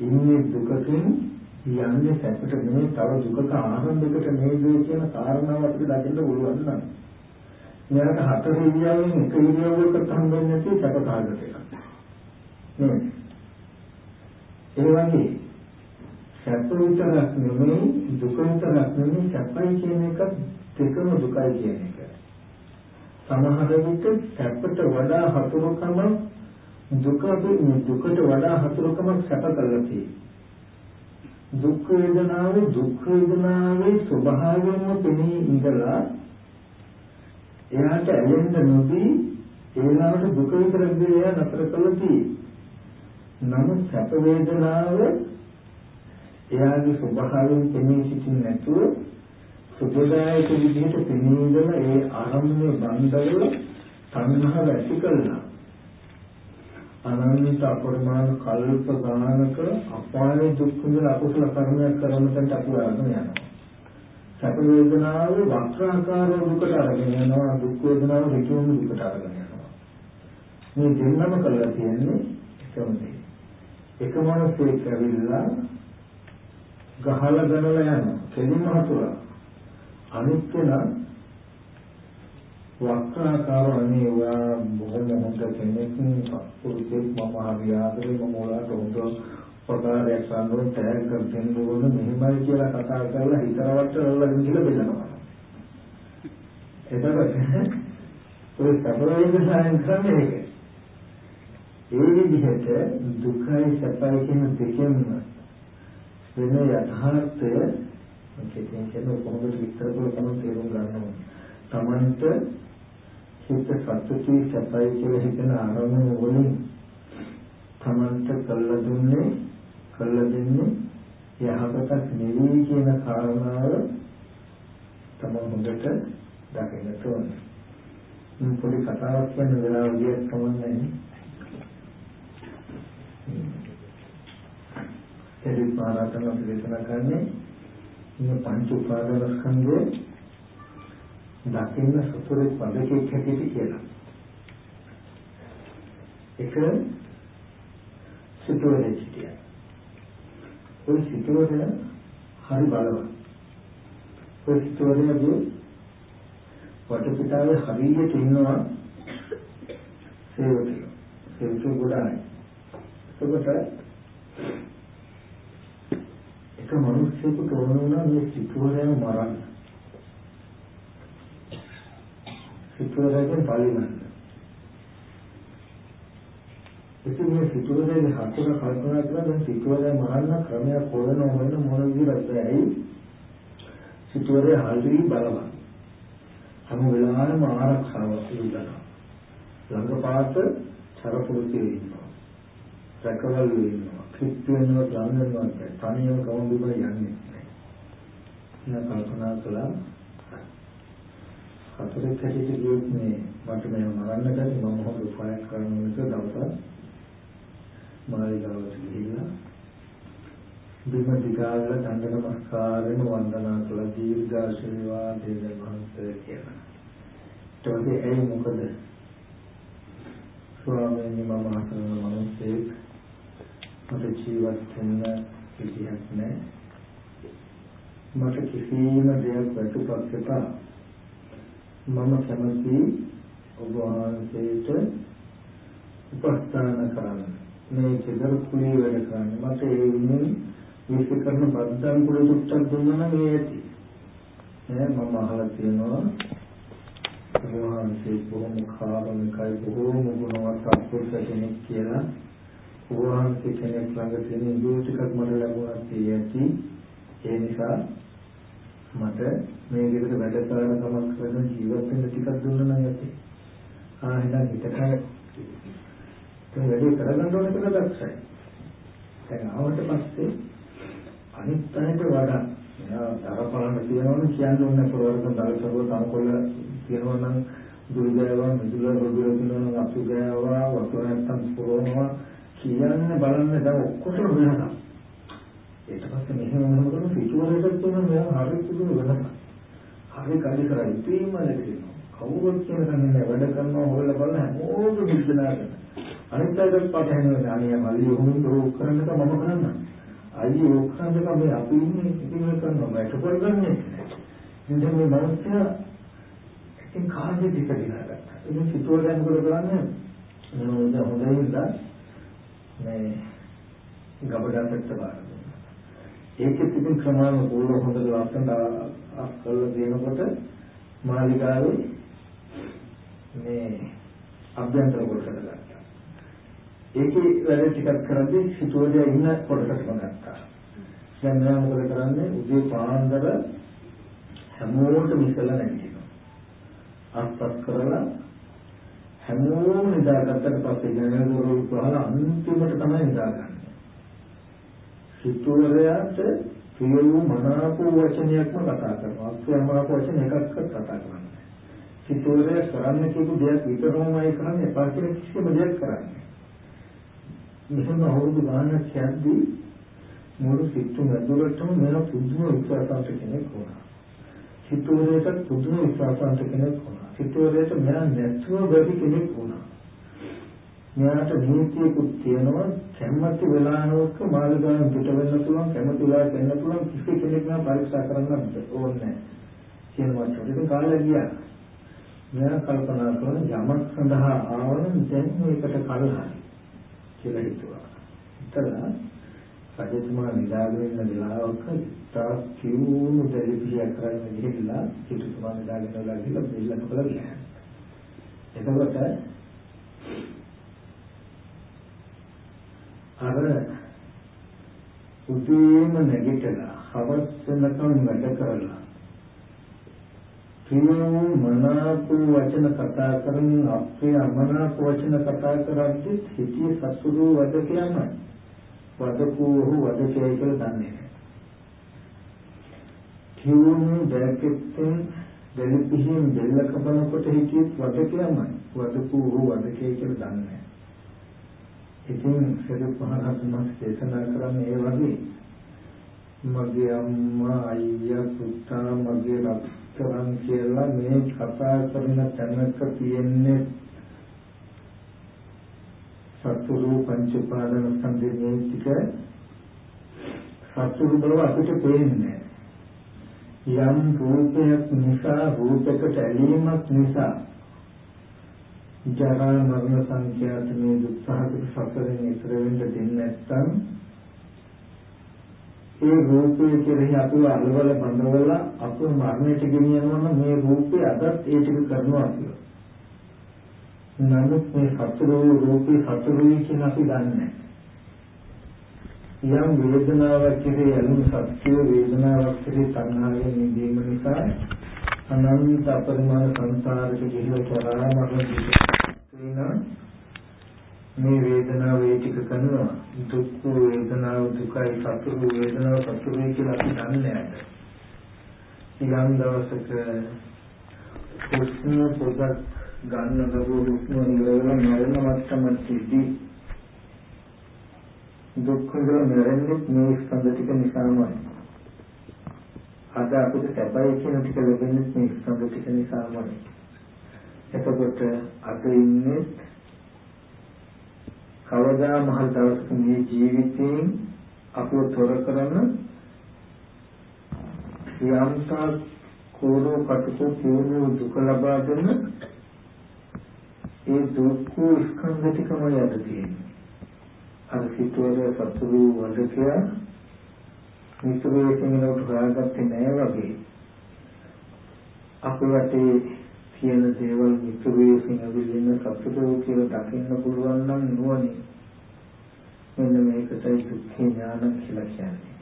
ඉන්නේ දුකකින් යන්නේ සැපට නෙමෙයි තව දුකක ආරම්භයකට නේද කියන කාරණාව අපිට දකින්න පුළුවන් නම්. මෙයාට හතර ඉරියව්වෙන් එක ඉරියව්වකට හම්බෙන්නේ නැති සැප කාලයක නේද? ඒ වගේ සැප විතරක් නෙමෙයි දුක විතරක් නෙමෙයි සැපයි කියන එක දෙකම දුකයි කියන එක. සමහර විට සැපට වඩා හතුරුකම දුක දුකට වඩා හතුරුකමක් සැප කරලා තියෙනවා. දුක් වේදනාව දුක් වේදනාවේ ස්වභාවයෙන්ම පෙනී ඉඳලා එයාට ඇලෙන්න නොදී ඒලාවට දුක විතරක් දෙය නතර කළා තියෙනවා. නමුත් සැප වේදනාව එයාගේ ස්වභාවයෙන් පෙනී සිටින්නේ නැතුව සුඛදායක විදිහට පෙනීදම ඒ ආරම්භයේ බන්ධවල තණ්හාව ඇති කළා. අනන්ත අපරිමාණ කල්ප ගානක අපායේ දුක් විඳ අකුසල කර්මයක් කරන තැනට අපි අරගෙන යනවා. සැප වේදනාව වක්‍රාකාර දුකට අරගෙන යනවා දුක් වේදනාව ඍතුම දුකට අරගෙන යනවා. මේ දෙන්නම කරලා තියෙන්නේ එකම දේ. එකම මොනසෙක් ඇවිල්ලා ගහලා ගනලා යනවා. කෙලින්ම හතුරා. අනිත්‍ය නම් වක්‍රාකාර අනේ ඔයා බොහොම හොඳ කෙනෙක් පුරුෂයෙක් මම හරි ආදරේ මම ඔයාලට හොඳ පොතාරයක් සම්බන්ධ තෑග් කරගෙන ඕන මෙහෙමයි කියලා කතා කරලා හිතරවට රල්ලගෙන කියලා බෙදනවා. එතකොට ඔය සබරෝධ සායන් කරන්නේ ඒක. ඒ විදිහට දුකයි සැපයි කියන දෙකෙන්ම වෙන යථාර්ථය කෙටියෙන් කියන කොහොමද විස්තර කරලා තමයි තේරුම් ගන්න ඕනේ. Tamanට හිත සතුටි සැපයි කියලා හිතන ආරම්භ වලින් Tamanට කළ දුන්නේ කළ දෙන්නේ යහපතක් නෙවෙයි කියන කාරණාව තමයි හොඳට දකින්න ඕනේ. මම පොඩි කතාවක් කියන්න වෙලාව ගියත් කමන්නේ නැහැ. එදිත් මහරහතන් වහන්සේ දේශනා කරන්නේ මේ පංච උපාදාන ස්කන්ධය දකින්න සතුරේ පදකේ කැටිටි කියලා. එක සිතුවරේ සිටියා. ওই සිතුවරය හරි බලවත්. ওই සිතුවරයගේ වටපිටාවේ හරියට ඉන්නවා සේවකයෝ. සේවකයෝ ගොඩායි. එතකොට එක මිනිස්සෙකුට ඕන වුණා මේ සිතුවරයම මරන්න. සිතුවරයෙන් පරිණන්න. ඉතින් මේ සිතුවරයේ හතර කල්පනා කරලා දැන් සිතුවරය මරන්න ක්‍රමයක් හොයන හොයන මොන විදිහටද ඇයි සිතුවරය හල්වි බලවත්. හැම වෙලාවෙම ආරක්ෂාවක් ඉල්ලනවා. ළඟපාත චරපුරුෂයෙ ඉන්නවා. රැකවල් ඉන්නවා. කිත් වෙනවත් ලං වෙනවත් තනියම කවුරුද යන්නේ නැහැ කල්පනා කළා හතරේ කැටිට ගියොත් මේ මට මේ මරන්න බැරි මම හොඳ උපායක් කරන්න ඕනක දවසක් මාළිගාවට ගිහිල්ලා බිම දිගාවල දඬ නමස්කාරයෙන් වන්දනා කළ දීර්ඝාශිර්වා දේව මහන්සේ කියලා. ඊට පස්සේ ඒ මොකද ස්වාමීනි මම අහන මිනිස්සෙක් මට ජීවත් වෙන්න විදියක් නැහැ. මට කිසිම දෙයක් වැටුපක් එපා. මම කැමති ඔබ වහන්සේට උපස්ථාන කරන්න. මේ චෙදර කුලී වැඩ කරන්න. මට ඒ වෙනුවෙන් විශ්ව කරන බද්දන් කුල දුක්ටක් දුන්නා නම් ඒ ඇති. ඈ මම අහලා තියෙනවා ඔබ වහන්සේ බොහොම කාරුණිකයි බොහොම ගුණවත් අත්පුරුෂ කෙනෙක් කියලා වහන්සේ කෙනෙක් ළඟ තියෙන ඉඳුල් ටිකක් මට ලැබුණා ඇති ඒ නිසා මට මේ විදිහට වැඩ කරන ගමන් කරන ජීවත් වෙන්න ටිකක් දුන්නා නම් ඇති ආ එහෙනම් හිතකය ඒ වැඩේ කරගන්න ඕන කියලා දැක්සයි දැන් ආවට පස්සේ අනිත් අයට වඩා එයා තරපලන්න තියනවනේ කියන්න ඕනේ ප්‍රවර්තන දල්සකෝ තනකොළ කියනවා නම් දුරු ගෑවා මිදුල රොබිර දිනන අතු ගෑවා වතුර නැත්තම් පුරවනවා කියන්නේ බලන්න දැන් ඔක්කොටම වෙනසක්. ඊට පස්සේ මෙහෙම මෙහෙම කරන සිතුවරයකට තියෙන මෙයා හරි පුදුම වෙනසක්. හරි කඩි කරා ඉතින්ම නැතිනවා. කවුරුත් කියන කන්නේ වැඩ කරනවා හොයලා බලන හැමෝටම විශ්නාගෙන. අනිත් අයටත් පටහැන වෙන අනේ මල්ලි ඔහොම ඕක කරන්න එක මම කරන්න. අයියේ ඕක කරන්න එක මේ අපි ඉන්නේ ඉතින් මේ කරනවා මට කරගන්නේ. ඉතින් මේ මනුස්සයා ඉතින් කාර්ය ටික දිනගත්තා. ඉතින් සිතුවරයන් කර කරන්නේ මොනවද හොඳින්ද මේ ගබඩාපෙත්ත බාර දුන්නා. ඒකෙත් ඉතින් ක්‍රමානුකූලව හොඳට ලස්සනට අක්කල්ලා දෙනකොට මාලිගාවේ මේ අභ්‍යන්තර කොටසට ගත්තා. ඒකේ වැඩ ටිකක් කරද්දී සිතුවදේ ඉන්න කොටසටම ගත්තා. දැන් මම මොකද කරන්නේ උදේ පාන්දර හැමෝටම ඉස්සලා නැගිටිනවා. අත්පත් කරලා හැමෝම නිදාගත්තට පස්සේ ජනගුරු වහලා අන්තිමට තමයි නිදාගන්නේ. සිතුවරයාට ප්‍රිය වූ මනාප වචනයක්ම කතා කරනවා. අප්‍රමාප වචන එකක්වත් කතා කරන්නේ. සිතුවරයා කරන්න කියපු දෙයක් විතරමයි කරන්නේ එපා කියන කිසිම දෙයක් කරන්නේ. මෙහෙම අවුරුදු ගානක් යද්දී මුළු සිතු මැදුරටම මෙල පුදුම විශ්වාසන්ත කෙනෙක් වුණා. සිතුවරයට පුදුම විශ්වාසන්ත කෙනෙක් වුණා. සිතුවරයට මෙයා නැතුව බැරි කෙනෙක් වුණා. මෙයාට නීතියකුත් තියෙනවා කැමති වෙලාවක මාළිගාවෙන් පිට වෙන්න පුළුවන් කැමති වෙලාවක එන්න පුළුවන් කිසි කෙනෙක් නම් පරීක්ෂා කරන්න ඕනේ කියන වචන දෙක කාලය ගියා. මෙයා කල්පනා කරන යමක් සඳහා ආවනම් දැන් මේකට කලහයි කියලා හිතුවා. හිතලා රජතුමා නිදාගෙන ඉන්න වෙලාවක තා කිව්වු දෙලිපිය කරගෙන ගිහිල්ලා සිටුතුමා නිදාගෙන වෙලා ගිහලා බෙල්ල කපලා ගියා. එතකොට අර උදේම නැගිටලා හවස් වෙනකම් වැඩ කරලා ප්‍රිය මනාප වචන කතා කරන අප්‍රිය අමනාප වචන කතා කරද්දී හිතේ සතුරු වදකයමයි වදකෝ වදකේ කියලා දන්නේ නැහැ. කියුණු දැකෙත්තෙන් දෙලිපිහින් දෙල්ල කපනකොට හිතියෙත් වදකයමයි. වදකෝ වදකේ කියලා දන්නේ නැහැ. ඉතින් සරිත් මහරහතන් දේශනා කරන්නේ ඒ වගේ. මගේ අම්මා අයියා පුතා මගේ රත්තරන් කියලා මේ කතා කරන තැනක තියෙන්නේ සතුරු පංච උපාදාන ස්කන්ධයේ ටික සතුරු බව අපිට පේන්නේ යම් රූපයක් නිසා රූපයකට ඇලීමක් නිසා ජරා මරණ සංඛ්‍යාත මේ දුක්ඛහිත සසරෙන් ඉතර වෙන්න දෙන්නේ නැත්නම් ඒ රූපය කෙරෙහි අපිව අලවල බඳවල අපේ මරණයට ගෙනියනවා නම් මේ රූපය අදත් ඒ ටික කරනවා කියලා. නමුත් මේ සතුරු රූපේ සතුරුයි කියන අපි දන්නේ යම් වේදනාවක් කෙරේ යලුම් සත්‍ය වේදනාවක් කෙරේ තණ්හාවෙන් නිදීම නිසා අනන්ත අපරිමාණ සංසාරයක ගිහිව කරා මරණ මේ වේදනාව ඒ ටික කරනවා දුක් වේදනාව දුකයි සතුරු වේදනාව සතුරුයි කියලා අපි දන්නේ නැහැ. ඊළඟ දවසක කුස්ම පොදක් ගන්න ලැබුව හුස්ම ඉවරලා මරණ මට්ටමටදී දුක් විඳලා මැරෙන්නේ මේ ස්කන්ධ ටික නිසාමයි. අද අපිට සැපයි කියන ටික ලැබෙන්නේ මේ ස්කන්ධ ටික නිසාමයි. එතකොට අද ඉන්නේ කවදා මහල් දවසක මේ ජීවිතයෙන් අපව තොර කරන යම්තා කෝරෝ කටකෝ කියනු දුක ලබා දෙන ඒ දුක්ඛ ස්කන්ධ ටිකම යට තියෙන්නේ. අර සිතුවර සතුරු වදකයා මිතුරේ කෙනෙකුට හොයාගත්තේ නෑ වගේ. අපේ තියෙන දේවල් මිතුරේ සිනවිලින සතුරු කියලා දකින්න පුළුවන් නම් නුවණින් මෙන්න මේකටයි දුක්ඛ ඥාන කියලා කියන්නේ.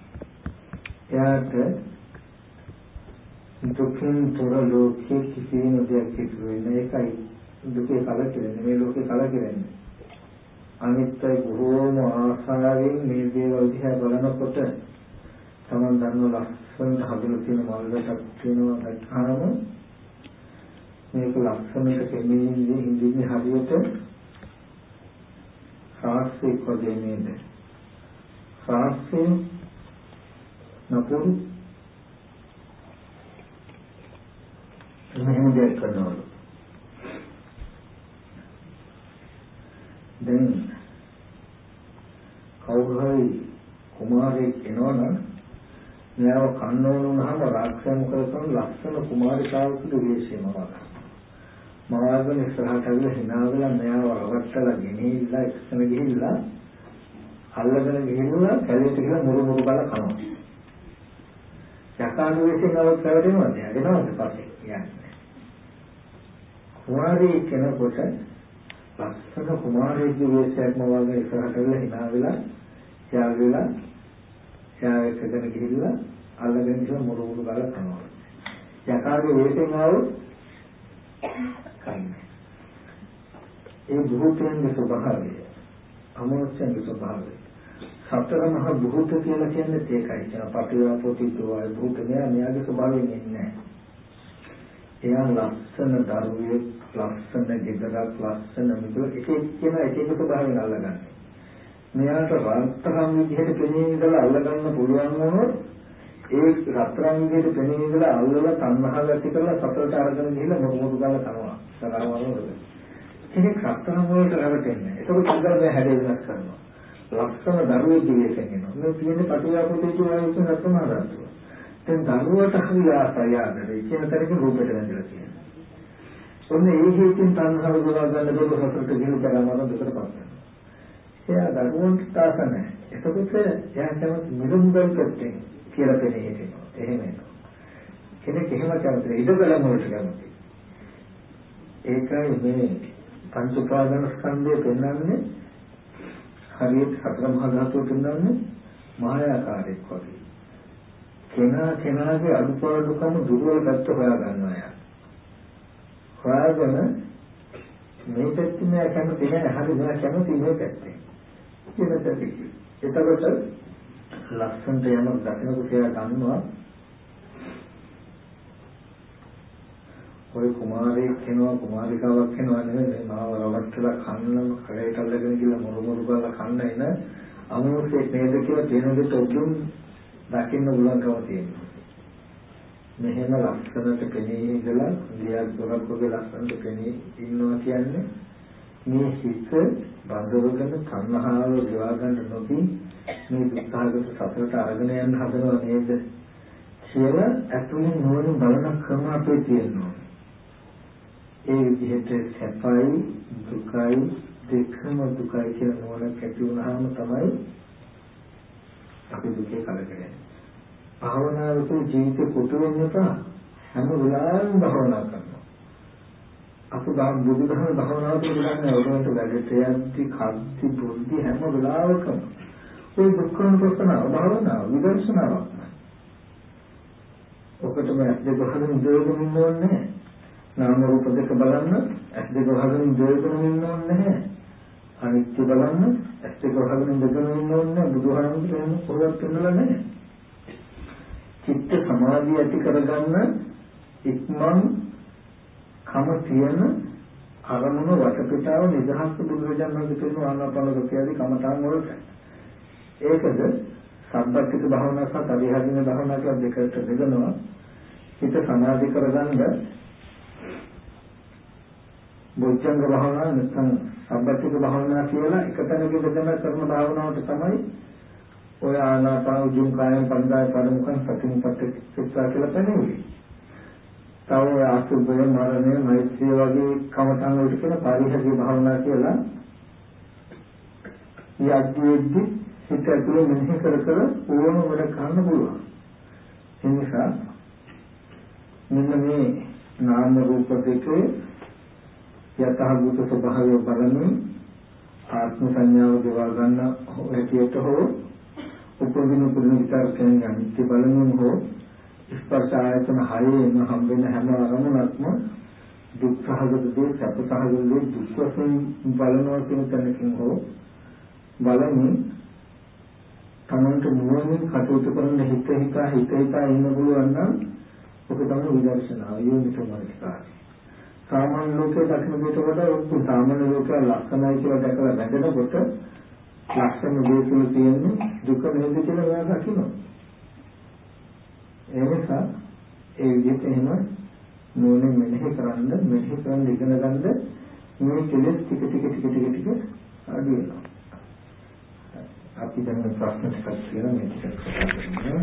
එයාට දුකින් තොර ලෝකයේ කිසිම දෙයක් සිදු වෙන්නේ ඒකයි දුකේ කලකිරෙන්නේ මේ ලෝකේ කලකිරෙන්නේ අනිත්‍ය බොහෝම ආසාවෙන් මේ දේවල් දිහා බලනකොට තමන් දන්න ලස්සනට හදලා තියෙන මල්ලටක් තියෙනවා දැක්කම මේක ලක්ෂණයට කෙනෙන්නේ හින්දින්නේ හරියට සාස්ත්‍රික වගේ නේද? සාස්ත්‍රිය නපුරු මෙහෙම දෙයක් කරනවලු. දැන් කවුරු හරි කුමාරයෙක් එනවනම් මෙයාව කන්න ඕන වුණාම රාක්ෂයා මොකද කරන්නේ ලස්සන කුමාරිකාවකට වේශයම වගේ. මවාගෙන ඉස්සරහට ඇවිල්ලා hina වෙලා මෙයාව රවට්ටලා ගෙනිහිල්ලා එක්සන ගිහිල්ලා අල්ලගෙන ගිහිල්ලා කැලේට ගිහලා මුරු මුරු බල කනවා. යකාණු වේශයෙන් අවත් පැවැදෙනවද? එනවද පස්සේ කියන්නේ. කුමාරී කෙනෙකුට ලස්සන කුමාරයෙක්ගේ වේශයක්ම වගේ ඉස්සරහට ඇවිල්ලා hina වෙලා ත්‍යාග වෙලා ත්‍යාග එකගෙන ගිහිල්ලා අල්ලගෙන ඉන්න මුරු මුරු බල කනවා. යකාගේ වේශයෙන් ආවොත් කන්නේ. ඒ භූතයන්ගේ ස්වභාවය අමෝක්ෂයේ ස්වභාවය සතර මහා භූත කියලා කියන්නේ ඒකයි. කියන පටිවාපෝති දෝය භූත මෙයා මෙයාගේ ස්වභාවයෙන් ඉන්නේ එයා ලස්සන දරුවෙක් ලස්සන ගෙදරක් ලස්සන මිදුල එක එක්කෙනා එක එක ස්වභාවයෙන් අල්ලගන්නේ. මෙයාට රත්තරන් විදිහට පෙනී ඉඳලා අල්ලගන්න පුළුවන් වුණොත් ඒ රත්තරන් විදිහට පෙනී ඉඳලා අල්ලලා තණ්හාව ඇති කරලා සතරට අරගෙන ගිහිල්ලා මොකද මොකද ගාලා කරනවා. සතරවල. ඒක රත්තරන් වලට රැවටෙන්නේ. ඒක චන්දර බෑ හැදේ වෙනස් කරනවා. ලක්ෂණ දරුවෙක් දිවෙසෙන් එනවා. මේ තියෙන්නේ පටිඝාපෝතේ කියන රත්තරන් හදාගන්නවා. දැන් දරුවට හරි ආසය ආදරේ කියන තරකින් රූපයට වැඳලා තියෙනවා. ඔන්න ඒ හේතුන් තණ්හාව ගොඩ ගන්න දෙක සතරට ගිහින් කරාම දුකට පත් වෙනවා. එයා දරුවන්ට ආස නැහැ. එතකොට එයා කැමති මිදුම්බල් පැත්තෙන් කියලා පෙනේ හිටිනවා. එහෙම එනවා. කෙනෙක් එහෙම කැමති ඉදබලම වලට කැමති. ඒකයි මේ පංච උපාදාන ස්කන්ධය පෙන්වන්නේ හරියට සතර මහා ධාතුව පෙන්වන්නේ මායාකාරයක් වගේ. කෙනා කෙනාගේ අනුපාඩුකම දුර්වල පැත්ත හොයා ගන්නවා යා. හොයාගෙන මේ පැත්තේ නෑ කැමති නෑ හරි නෑ කැමති මේ පැත්තේ. කියන දෙයක්. එතකොට ලස්සනට යමක් දකිනකොට එයා ගන්නවා ඔය කුමාරයෙක් වෙනවා කුමාරිකාවක් වෙනවා නෙවෙයි මේ මාව රවට්ටලා කන්නම කරේට අල්ලගෙන ගිහලා මොරු මොරු ගාලා කන්න එන අමනුෂ්‍යෙක් නේද කියලා දෙනකොට උතුම් දකින්න උලංකව තියෙනවා. මෙහෙම ලක්ෂණට පෙනී ඉඳලා දියක් දොරක් වගේ ලක්ෂණට පෙනී ඉන්නවා කියන්නේ මේ හිත බඳවගෙන තණ්හාව ගෙවා ගන්න නොදී මේ දුක්ඛාගත සතරට අරගෙන යන්න හදනව නේද? කියලා අතුලින් නෝනින් බලන ක්‍රම අපේ තියෙනවා. ඒ විදිහට සැපයි දුකයි දෙකම දුකයි කියලා නෝනක් ඇති වුණාම තමයි අපි දුකේ කලකිරෙන්නේ. භාවනාවේ ජීවිත කොට වෙන්න එපා. හැම වෙලාවෙම භාවනා කරන්න. අපි ගාම බුදුදහම භවනාවට කියන්නේ ඔතනට වැඩට යද්දි කද්දි බුද්ධි හැම වෙලාවකම. ওই දුක්ඛන ප්‍රශ්නාව භවනාව විදර්ශනාවක් ඔකටම ඇස් දෙක වහගෙන ඉඳගෙන ඉන්න ඕනේ නාම රූප දෙක බලන්න ඇස් දෙක වහගෙන ඉඳගෙන ඉන්න ඕනේ අනිත්‍ය බලන්න ඇස් දෙක වහගෙන ඉඳගෙන ඉන්න ඕනේ බුදුහාමුදුරුවෝ එහෙම කොහොමද පෙන්නලා නැහැ චිත්ත සමාධිය ඇති කරගන්න ඉක්මන් කම තියෙන අරමුණ වටපිටාව නිදහස් බුදුරජාණන් වහන්සේ කියන ආනාපාන සතියදී කමඨාන් වලට. ඒකද සම්පත්තික භාවනාව සහ පරිහරණය භාවනාව කියලා දෙකට බෙදනවා. හිත සමාධි කරගන්න බොජ්ජංග භාවනාව නැත්නම් සම්පත්තික භාවනාව කියලා එකතැනක බෙදන කරන භාවනාවට තමයි ඔය ආනාපාන උජුම් කායම් පන්දාය පරමුඛං සතිමුප්පත්ති සිතා කියලා පෙනෙන්නේ. තව අසුභය මරණය මෛත්‍රිය වගේ කමතන් වලට කියන පරිහරණය භාවනා කියලා යද්දීද්දි හිත ඇතුලේ මෙනෙහි කර කර ඕන වැඩ කරන්න පුළුවන්. ඒ නිසා මෙන්න මේ නාම රූප දෙකේ යථාභූත ස්වභාවය බලමින් ආත්ම සංඥාව ගෙවා ගන්න හැටියට හෝ උපදින පුදුම විචාරකයන් අනිත්‍ය බලමින් හෝ ස්පර්ශ ආයතන හයේම හම්බෙන හැම අරමුණක්ම දුක්ඛහගත දේ සැපසහගත දේ දුක් වශයෙන් බලනවා කියන තැනකින් හෝ බලමින් තමන්ට නුවණින් කටයුතු කරන හිත හිතා හිත හිතා ඉන්න පුළුවන් නම් ඔක තමයි විදර්ශනා යෝනිසෝමනසිකාරය. සාමාන්‍ය ලෝකයේ දකින්න දෙයට වඩා ඔක්කො සාමාන්‍ය ලෝකයේ ලක්ෂණයි කියලා දැකලා වැදෙනකොට ලක්ෂණ දෙකේ තියෙන්නේ දුක නේද කියලා ඔයා දකිනවා. ඒ නිසා ඒ විදිහට එහෙම නෝනේ මෙනෙහි කරන්න මෙනෙහි කරන්න ඉගෙන ගන්න මේ කෙලෙස් ටික ටික ටික ටික ටික අඩු වෙනවා. අපි දැන් ප්‍රශ්න ටිකක් කියලා මේ ටික කතා කරමු.